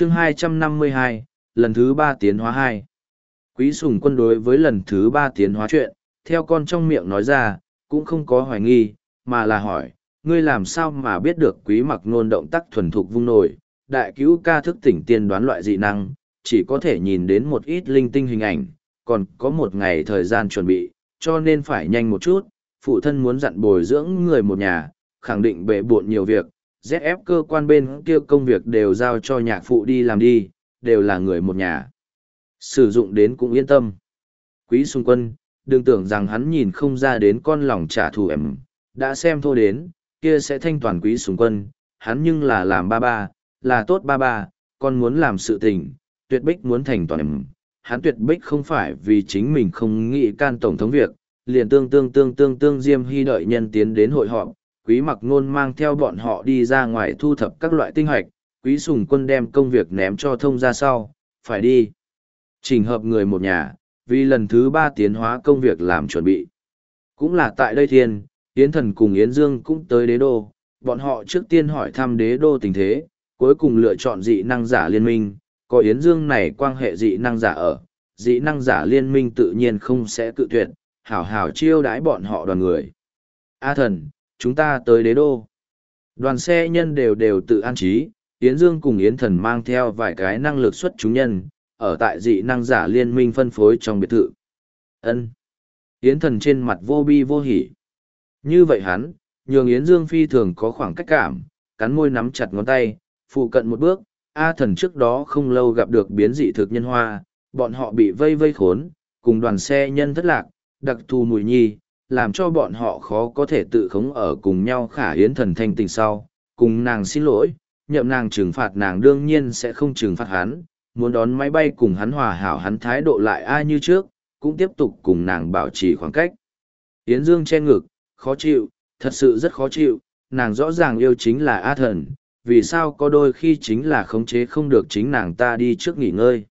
chương 252, lần thứ ba tiến hóa hai. Quý sùng quân đối với lần thứ ba tiến hóa chuyện, theo con trong miệng nói ra, cũng không có hoài nghi, mà là hỏi, ngươi làm sao mà biết được quý mặc nôn động tác thuần thục vung nổi, đại cứu ca thức tỉnh tiên đoán loại dị năng, chỉ có thể nhìn đến một ít linh tinh hình ảnh, còn có một ngày thời gian chuẩn bị, cho nên phải nhanh một chút, phụ thân muốn dặn bồi dưỡng người một nhà, khẳng định bệ buộn nhiều việc, ZF cơ quan bên kia công việc đều giao cho nhạc phụ đi làm đi, đều là người một nhà. Sử dụng đến cũng yên tâm. Quý xung quân, đừng tưởng rằng hắn nhìn không ra đến con lòng trả thù em, đã xem thô đến, kia sẽ thanh toàn quý xung quân, hắn nhưng là làm ba ba, là tốt ba ba, con muốn làm sự tình, tuyệt bích muốn thành toàn em. Hắn tuyệt bích không phải vì chính mình không nghĩ can tổng thống việc, liền tương tương tương tương tương diêm hy đợi nhân tiến đến hội họp, quý mặc nôn mang theo bọn họ đi ra ngoài thu thập các loại tinh hoạch, quý sùng quân đem công việc ném cho thông ra sau, phải đi. Trình hợp người một nhà, vì lần thứ ba tiến hóa công việc làm chuẩn bị. Cũng là tại đây thiên, Yến Thần cùng Yến Dương cũng tới đế đô, bọn họ trước tiên hỏi thăm đế đô tình thế, cuối cùng lựa chọn dị năng giả liên minh, có Yến Dương này quan hệ dị năng giả ở, dị năng giả liên minh tự nhiên không sẽ cự tuyệt, hảo hảo chiêu đãi bọn họ đoàn người. A thần, chúng ta tới đế đô. Đoàn xe nhân đều đều tự an trí, Yến Dương cùng Yến thần mang theo vài cái năng lực xuất chúng nhân, ở tại dị năng giả liên minh phân phối trong biệt thự. ân Yến thần trên mặt vô bi vô hỉ. Như vậy hắn, nhường Yến Dương phi thường có khoảng cách cảm, cắn môi nắm chặt ngón tay, phụ cận một bước, A thần trước đó không lâu gặp được biến dị thực nhân hoa, bọn họ bị vây vây khốn, cùng đoàn xe nhân thất lạc, đặc thù mùi nhi, làm cho bọn họ khó có thể tự khống ở cùng nhau khả hiến thần thanh tình sau, cùng nàng xin lỗi, nhậm nàng trừng phạt nàng đương nhiên sẽ không trừng phạt hắn, muốn đón máy bay cùng hắn hòa hảo hắn thái độ lại ai như trước, cũng tiếp tục cùng nàng bảo trì khoảng cách. Yến Dương che ngực, khó chịu, thật sự rất khó chịu, nàng rõ ràng yêu chính là A thần, vì sao có đôi khi chính là khống chế không được chính nàng ta đi trước nghỉ ngơi.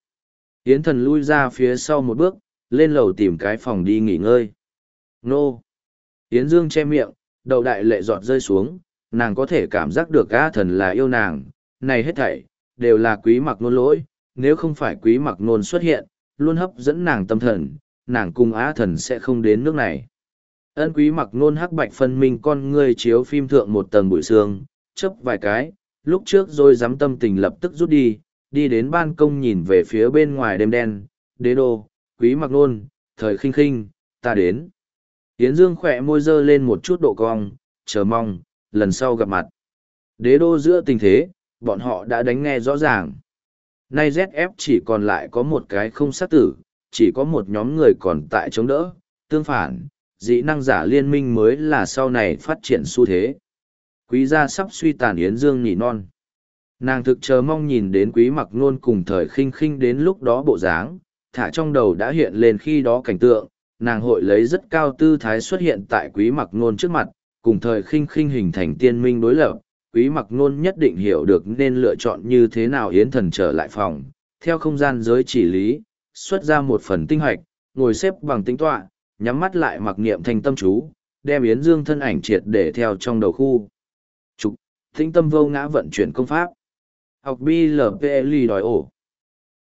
Yến thần lui ra phía sau một bước, lên lầu tìm cái phòng đi nghỉ ngơi. Nô! Yến Dương che miệng, đầu đại lệ giọt rơi xuống, nàng có thể cảm giác được A thần là yêu nàng, này hết thảy, đều là quý mặc nôn lỗi, nếu không phải quý mặc nôn xuất hiện, luôn hấp dẫn nàng tâm thần, nàng cùng A thần sẽ không đến nước này. Ân quý mặc nôn hắc bạch phân minh con ngươi chiếu phim thượng một tầng bụi xương, chấp vài cái, lúc trước rồi dám tâm tình lập tức rút đi, đi đến ban công nhìn về phía bên ngoài đêm đen, đế đô, quý mặc nôn, thời khinh khinh, ta đến. Yến Dương khỏe môi dơ lên một chút độ cong, chờ mong, lần sau gặp mặt. Đế đô giữa tình thế, bọn họ đã đánh nghe rõ ràng. Nay ZF chỉ còn lại có một cái không sát tử, chỉ có một nhóm người còn tại chống đỡ, tương phản, dị năng giả liên minh mới là sau này phát triển xu thế. Quý gia sắp suy tàn Yến Dương nhỉ non. Nàng thực chờ mong nhìn đến quý mặc nôn cùng thời khinh khinh đến lúc đó bộ dáng, thả trong đầu đã hiện lên khi đó cảnh tượng, nàng hội lấy rất cao tư thái xuất hiện tại quý mặc nôn trước mặt, cùng thời khinh khinh hình thành tiên minh đối lập, quý mặc nôn nhất định hiểu được nên lựa chọn như thế nào yến thần trở lại phòng, theo không gian giới chỉ lý, xuất ra một phần tinh hoạch, ngồi xếp bằng tính tọa, nhắm mắt lại mặc niệm thành tâm chú, đem yến dương thân ảnh triệt để theo trong đầu khu. Trục, tĩnh tâm vô ngã vận chuyển công pháp. Học BLPL đòi ổ.